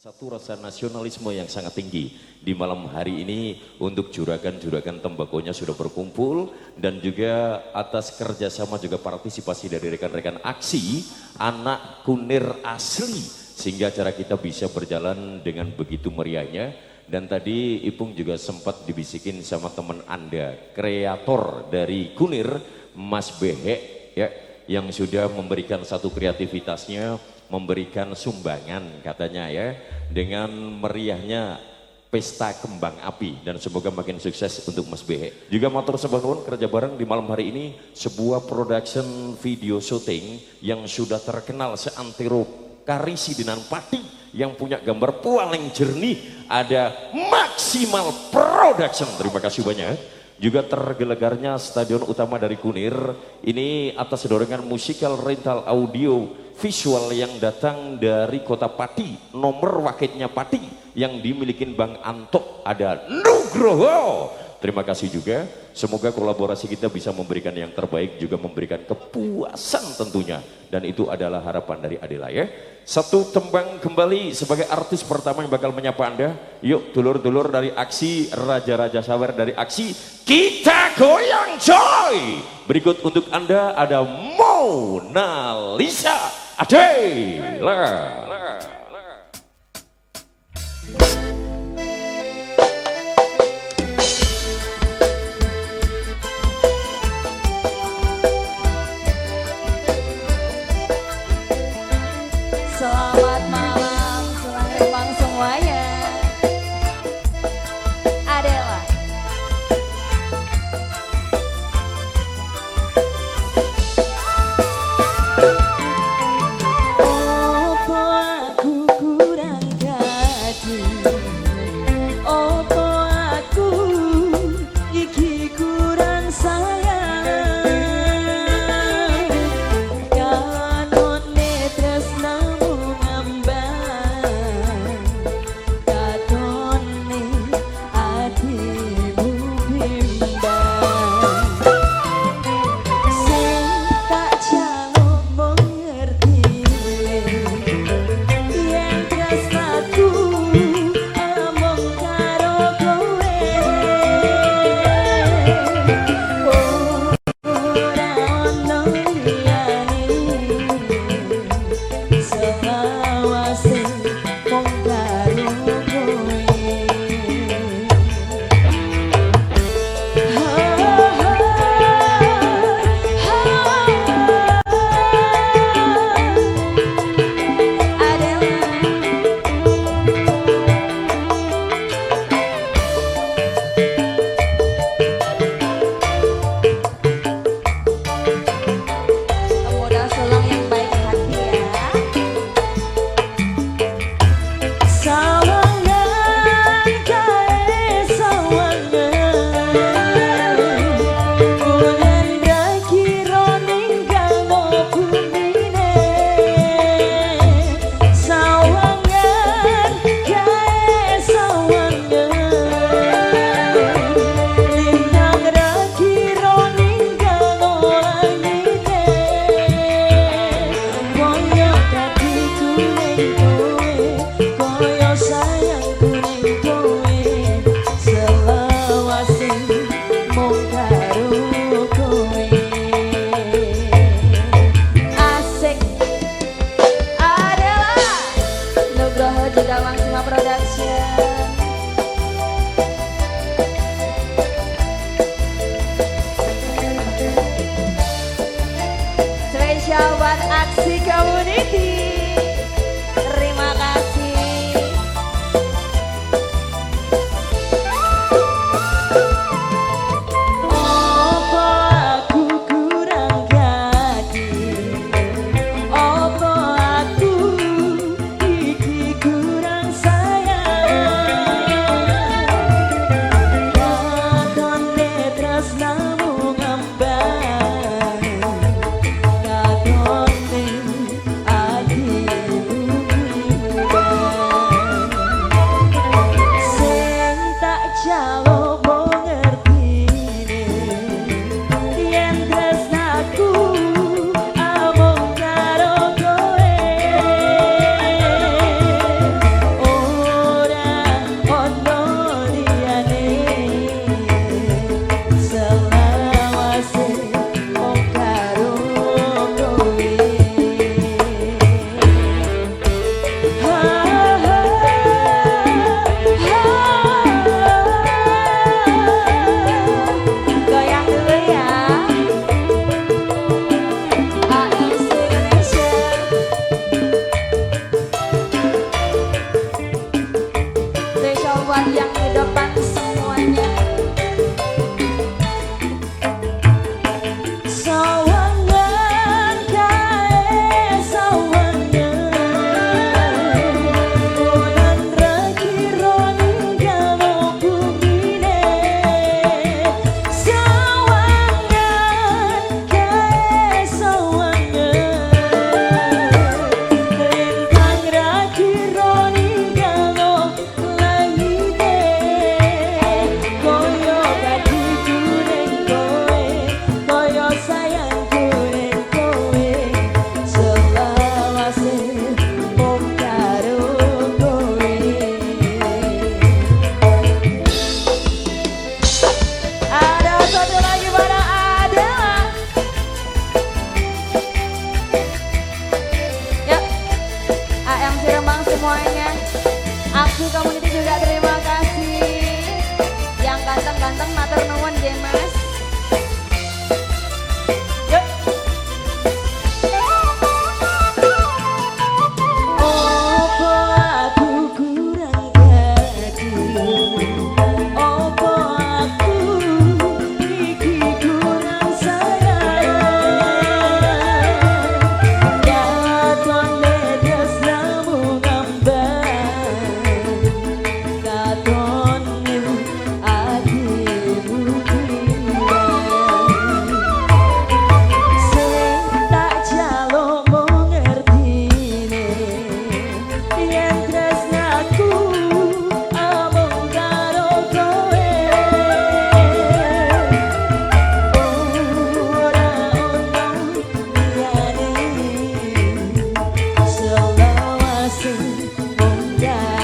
Satu rasa nasionalisme yang sangat tinggi. Di malam hari ini untuk juragan-juragan tembakonya sudah berkumpul dan juga atas kerjasama juga partisipasi dari rekan-rekan aksi anak kunir asli sehingga acara kita bisa berjalan dengan begitu meriahnya. Dan tadi Ipung juga sempat dibisikin sama teman anda kreator dari kunir Mas Behek ya yang sudah memberikan satu kreativitasnya memberikan sumbangan katanya ya dengan meriahnya pesta kembang api dan semoga makin sukses untuk Mas Behe. Juga motor sebangun kerja bareng di malam hari ini sebuah production video syuting yang sudah terkenal seantero Karisi Dinan Pati yang punya gambar paling jernih ada Maksimal Production. Terima kasih banyak juga tergelegarnya stadion utama dari Kunir. Ini atas dorongan musikal rental audio visual yang datang dari kota Pati. Nomor wakilnya Pati yang dimiliki Bang Anto ada Nugroho terima kasih juga. Semoga kolaborasi kita bisa memberikan yang terbaik juga memberikan kepuasan tentunya. Dan itu adalah harapan dari Adela ya. Satu tembang kembali sebagai artis pertama yang bakal menyapa anda. Yuk dulur-dulur dari aksi Raja-Raja Sawer dari aksi kita goyang coy. Berikut untuk anda ada Mona Lisa. Adela không gian